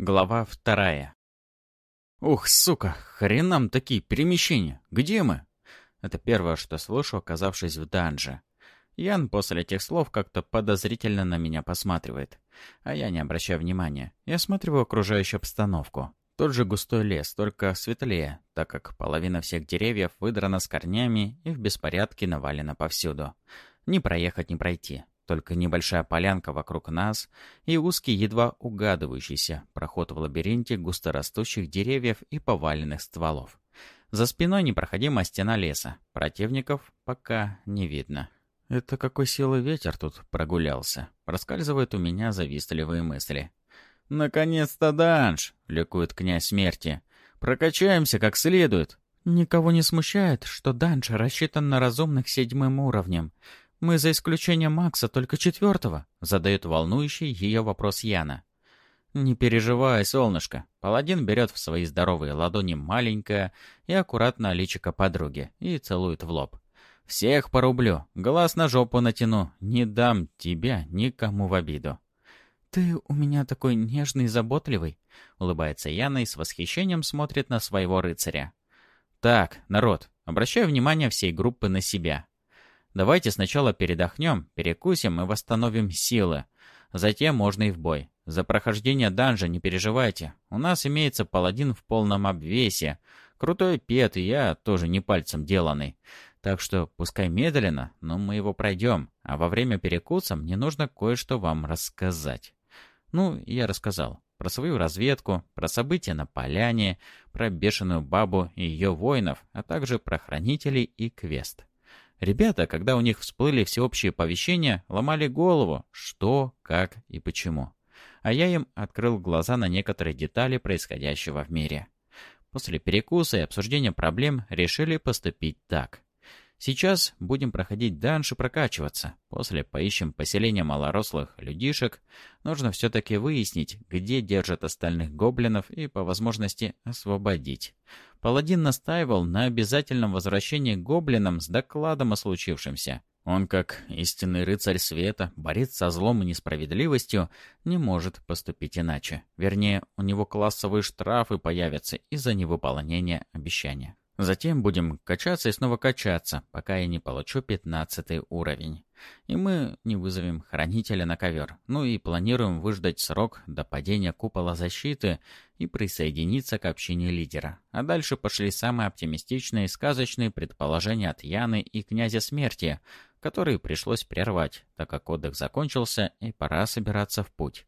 Глава вторая. «Ух, сука, хрен нам такие перемещения! Где мы?» Это первое, что слышу, оказавшись в данже. Ян после этих слов как-то подозрительно на меня посматривает. А я не обращаю внимания. Я смотрю в окружающую обстановку. Тот же густой лес, только светлее, так как половина всех деревьев выдрана с корнями и в беспорядке навалена повсюду. Ни проехать, ни пройти. Только небольшая полянка вокруг нас и узкий, едва угадывающийся проход в лабиринте густорастущих деревьев и поваленных стволов. За спиной непроходимая стена леса. Противников пока не видно. Это какой силы ветер тут прогулялся. Проскальзывают у меня завистливые мысли. «Наконец-то данж!» — ликует князь смерти. «Прокачаемся как следует!» Никого не смущает, что данж рассчитан на разумных седьмым уровнем. «Мы за исключением Макса только четвертого», — задает волнующий ее вопрос Яна. «Не переживай, солнышко». Паладин берет в свои здоровые ладони маленькое и аккуратно личико подруги и целует в лоб. «Всех порублю, глаз на жопу натяну, не дам тебя никому в обиду». «Ты у меня такой нежный и заботливый», — улыбается Яна и с восхищением смотрит на своего рыцаря. «Так, народ, обращаю внимание всей группы на себя. Давайте сначала передохнем, перекусим и восстановим силы. Затем можно и в бой. За прохождение данжа не переживайте. У нас имеется паладин в полном обвесе. Крутой пет, и я тоже не пальцем деланный. Так что пускай медленно, но мы его пройдем. А во время перекуса мне нужно кое-что вам рассказать. Ну, я рассказал. Про свою разведку, про события на поляне, про бешеную бабу и ее воинов, а также про хранителей и квест. Ребята, когда у них всплыли всеобщие оповещения, ломали голову, что, как и почему. А я им открыл глаза на некоторые детали происходящего в мире. После перекуса и обсуждения проблем решили поступить так. Сейчас будем проходить данж и прокачиваться. После поищем поселение малорослых людишек. Нужно все-таки выяснить, где держат остальных гоблинов и по возможности освободить. Паладин настаивал на обязательном возвращении гоблинам с докладом о случившемся. Он, как истинный рыцарь света, борец со злом и несправедливостью, не может поступить иначе. Вернее, у него классовые штрафы появятся из-за невыполнения обещания. Затем будем качаться и снова качаться, пока я не получу пятнадцатый уровень. И мы не вызовем хранителя на ковер. Ну и планируем выждать срок до падения купола защиты и присоединиться к общине лидера. А дальше пошли самые оптимистичные и сказочные предположения от Яны и князя смерти, которые пришлось прервать, так как отдых закончился и пора собираться в путь.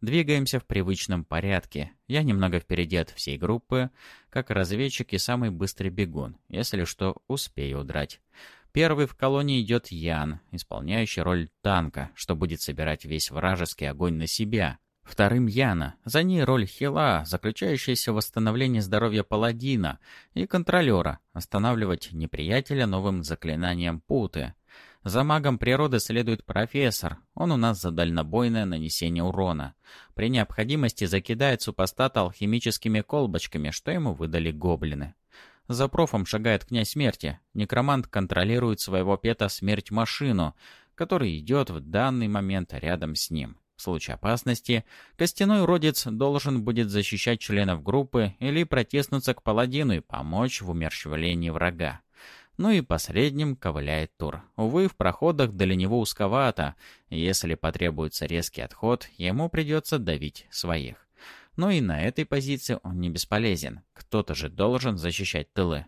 Двигаемся в привычном порядке. Я немного впереди от всей группы, как разведчик и самый быстрый бегун, если что, успею удрать. Первый в колонии идет Ян, исполняющий роль танка, что будет собирать весь вражеский огонь на себя. Вторым Яна, за ней роль Хила, заключающаяся в восстановлении здоровья паладина, и контролера, останавливать неприятеля новым заклинанием путы. За магом природы следует профессор. Он у нас за дальнобойное нанесение урона. При необходимости закидает супостата алхимическими колбочками, что ему выдали гоблины. За профом шагает князь смерти. Некромант контролирует своего пета смерть-машину, который идет в данный момент рядом с ним. В случае опасности, костяной уродец должен будет защищать членов группы или протиснуться к паладину и помочь в умерщвлении врага. Ну и последним ковыляет Тур. Увы, в проходах для него узковато. Если потребуется резкий отход, ему придется давить своих. Но и на этой позиции он не бесполезен. Кто-то же должен защищать тылы.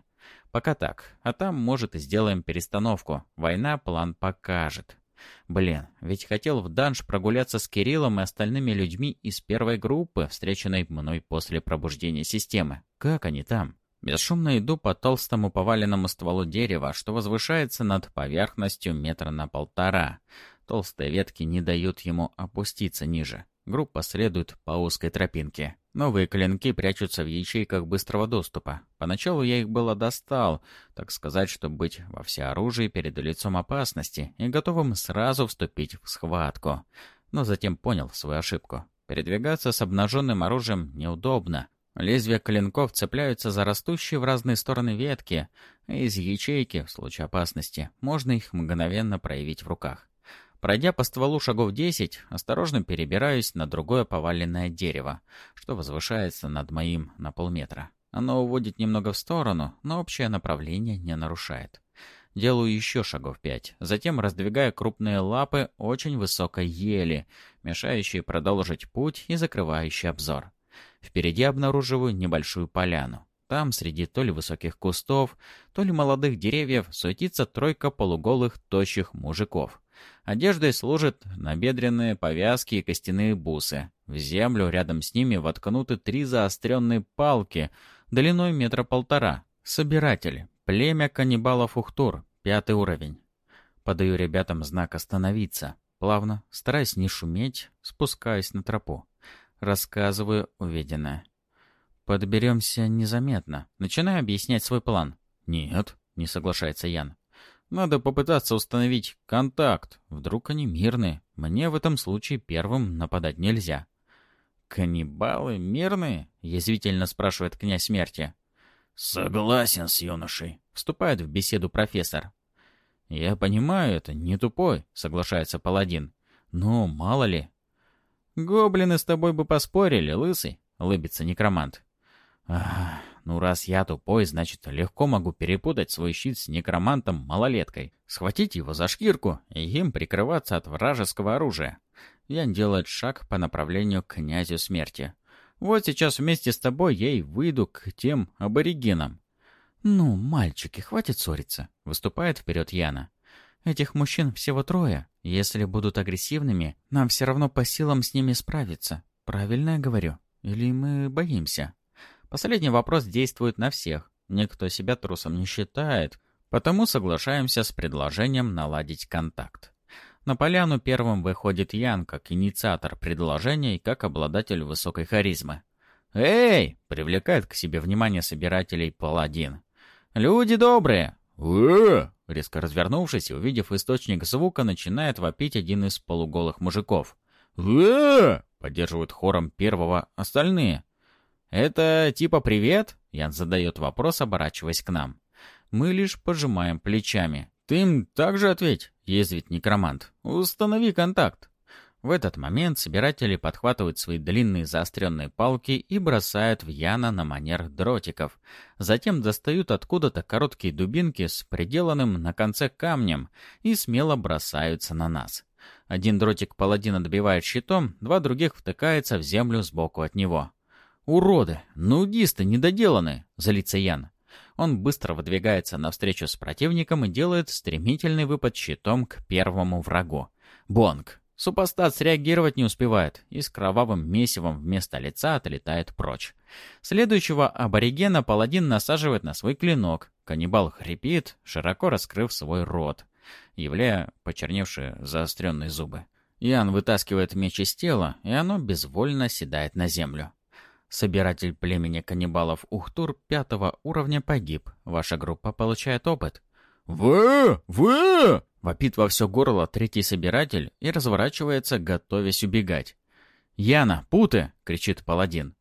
Пока так. А там, может, и сделаем перестановку. Война план покажет. Блин, ведь хотел в данж прогуляться с Кириллом и остальными людьми из первой группы, встреченной мной после пробуждения системы. Как они там? Бесшумно иду по толстому поваленному стволу дерева, что возвышается над поверхностью метра на полтора. Толстые ветки не дают ему опуститься ниже. Группа следует по узкой тропинке. Новые клинки прячутся в ячейках быстрого доступа. Поначалу я их было достал, так сказать, чтобы быть во всеоружии перед лицом опасности и готовым сразу вступить в схватку. Но затем понял свою ошибку. Передвигаться с обнаженным оружием неудобно. Лезвия клинков цепляются за растущие в разные стороны ветки, а из ячейки, в случае опасности, можно их мгновенно проявить в руках. Пройдя по стволу шагов десять, осторожно перебираюсь на другое поваленное дерево, что возвышается над моим на полметра. Оно уводит немного в сторону, но общее направление не нарушает. Делаю еще шагов пять, затем раздвигая крупные лапы очень высокой ели, мешающие продолжить путь и закрывающие обзор. Впереди обнаруживаю небольшую поляну. Там, среди то ли высоких кустов, то ли молодых деревьев, суетится тройка полуголых, тощих мужиков. Одеждой служат набедренные повязки и костяные бусы. В землю рядом с ними воткнуты три заостренные палки, длиной метра полтора. Собиратели. Племя каннибалов Ухтур. Пятый уровень. Подаю ребятам знак «Остановиться». Плавно, стараясь не шуметь, спускаюсь на тропу. Рассказываю увиденное. «Подберемся незаметно. Начинаю объяснять свой план». «Нет», — не соглашается Ян. «Надо попытаться установить контакт. Вдруг они мирные. Мне в этом случае первым нападать нельзя». «Каннибалы мирные?» — язвительно спрашивает князь смерти. «Согласен с юношей», — вступает в беседу профессор. «Я понимаю это, не тупой», — соглашается паладин. «Но мало ли». «Гоблины с тобой бы поспорили, лысый», — улыбится некромант. Ах, ну раз я тупой, значит, легко могу перепутать свой щит с некромантом-малолеткой, схватить его за шкирку и им прикрываться от вражеского оружия. Ян делает шаг по направлению к князю смерти. Вот сейчас вместе с тобой я и выйду к тем аборигенам. «Ну, мальчики, хватит ссориться», — выступает вперед Яна. «Этих мужчин всего трое. Если будут агрессивными, нам все равно по силам с ними справиться. Правильно я говорю? Или мы боимся?» Последний вопрос действует на всех. Никто себя трусом не считает, потому соглашаемся с предложением наладить контакт. На поляну первым выходит Ян как инициатор предложения и как обладатель высокой харизмы. «Эй!» — привлекает к себе внимание собирателей паладин. «Люди добрые!» «Э!» Резко развернувшись и увидев источник звука, начинает вопить один из полуголых мужиков. «Э!» — поддерживают хором первого остальные. «Это типа привет?» Ян задает вопрос, оборачиваясь к нам. Мы лишь пожимаем плечами. «Ты им также ответь», — язвит некромант. «Установи контакт». В этот момент собиратели подхватывают свои длинные заостренные палки и бросают в Яна на манер дротиков. Затем достают откуда-то короткие дубинки с приделанным на конце камнем и смело бросаются на нас. Один дротик паладина добивает щитом, два других втыкается в землю сбоку от него. «Уроды! Нудисты недоделанные!» — злится Ян. Он быстро выдвигается навстречу с противником и делает стремительный выпад щитом к первому врагу. Бонг! Супостат среагировать не успевает и с кровавым месивом вместо лица отлетает прочь. Следующего аборигена паладин насаживает на свой клинок. Каннибал хрипит, широко раскрыв свой рот, являя почерневшие заостренные зубы. Ян вытаскивает меч из тела, и оно безвольно седает на землю. Собиратель племени каннибалов Ухтур пятого уровня погиб. Ваша группа получает опыт. «Вы! Вы!» — вопит во все горло третий собиратель и разворачивается, готовясь убегать. «Яна, путы!» — кричит паладин.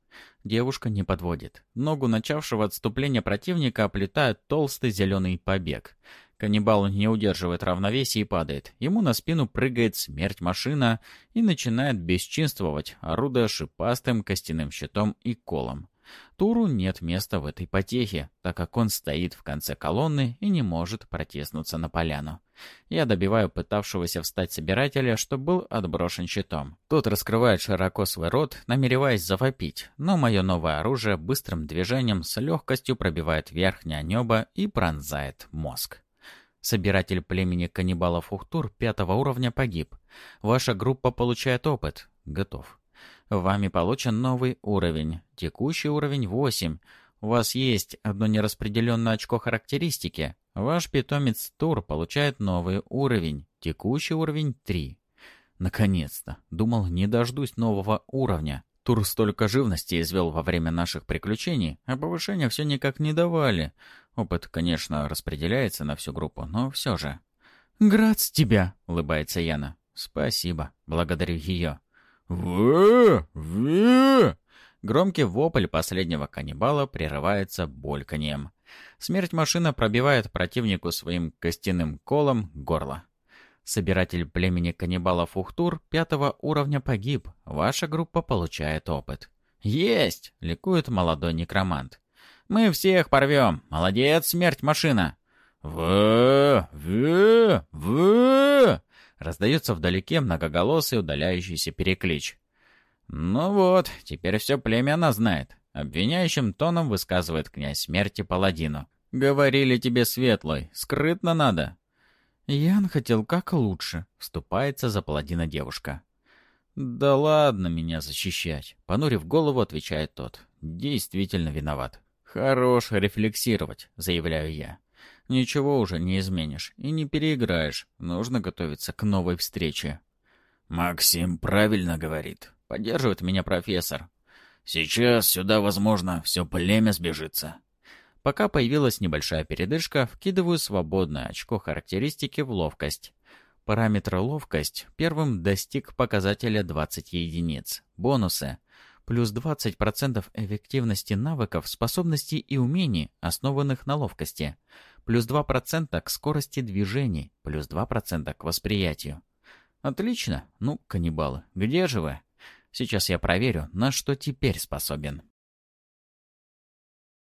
Девушка не подводит. Ногу начавшего отступления противника оплетает толстый зеленый побег. Каннибал не удерживает равновесия и падает. Ему на спину прыгает смерть-машина и начинает бесчинствовать, орудуя шипастым костяным щитом и колом. Туру нет места в этой потехе, так как он стоит в конце колонны и не может протиснуться на поляну. Я добиваю пытавшегося встать собирателя, что был отброшен щитом. Тот раскрывает широко свой рот, намереваясь завопить, но мое новое оружие быстрым движением с легкостью пробивает верхнее небо и пронзает мозг. Собиратель племени каннибалов Ухтур пятого уровня погиб. Ваша группа получает опыт. Готов. Вами получен новый уровень. Текущий уровень 8. У вас есть одно нераспределенное очко характеристики. Ваш питомец Тур получает новый уровень. Текущий уровень 3. Наконец-то. Думал, не дождусь нового уровня. Тур столько живности извел во время наших приключений, а повышения все никак не давали. Опыт, конечно, распределяется на всю группу, но все же. «Град с тебя!» — улыбается Яна. «Спасибо. Благодарю ее». «Вы! Вы!» Громкий вопль последнего каннибала прерывается бульканьем. Смерть машина пробивает противнику своим костяным колом горло. Собиратель племени каннибалов Ухтур пятого уровня погиб. Ваша группа получает опыт. «Есть!» — ликует молодой некромант. «Мы всех порвем! Молодец, смерть машина!» в в в Раздается вдалеке многоголосый удаляющийся переклич. «Ну вот, теперь все племя она знает», — обвиняющим тоном высказывает князь смерти паладину. «Говорили тебе, Светлый, скрытно надо». «Ян хотел как лучше», — вступается за паладина девушка. «Да ладно меня защищать», — понурив голову, отвечает тот. «Действительно виноват». «Хорош рефлексировать», — заявляю я. «Ничего уже не изменишь и не переиграешь. Нужно готовиться к новой встрече». «Максим правильно говорит», — поддерживает меня профессор. «Сейчас сюда, возможно, все племя сбежится». Пока появилась небольшая передышка, вкидываю свободное очко характеристики в ловкость. Параметр ловкость первым достиг показателя 20 единиц. Бонусы. Плюс 20% эффективности навыков, способностей и умений, основанных на ловкости. Плюс 2% к скорости движений. Плюс 2% к восприятию. Отлично. Ну, каннибалы, где же вы? Сейчас я проверю, на что теперь способен.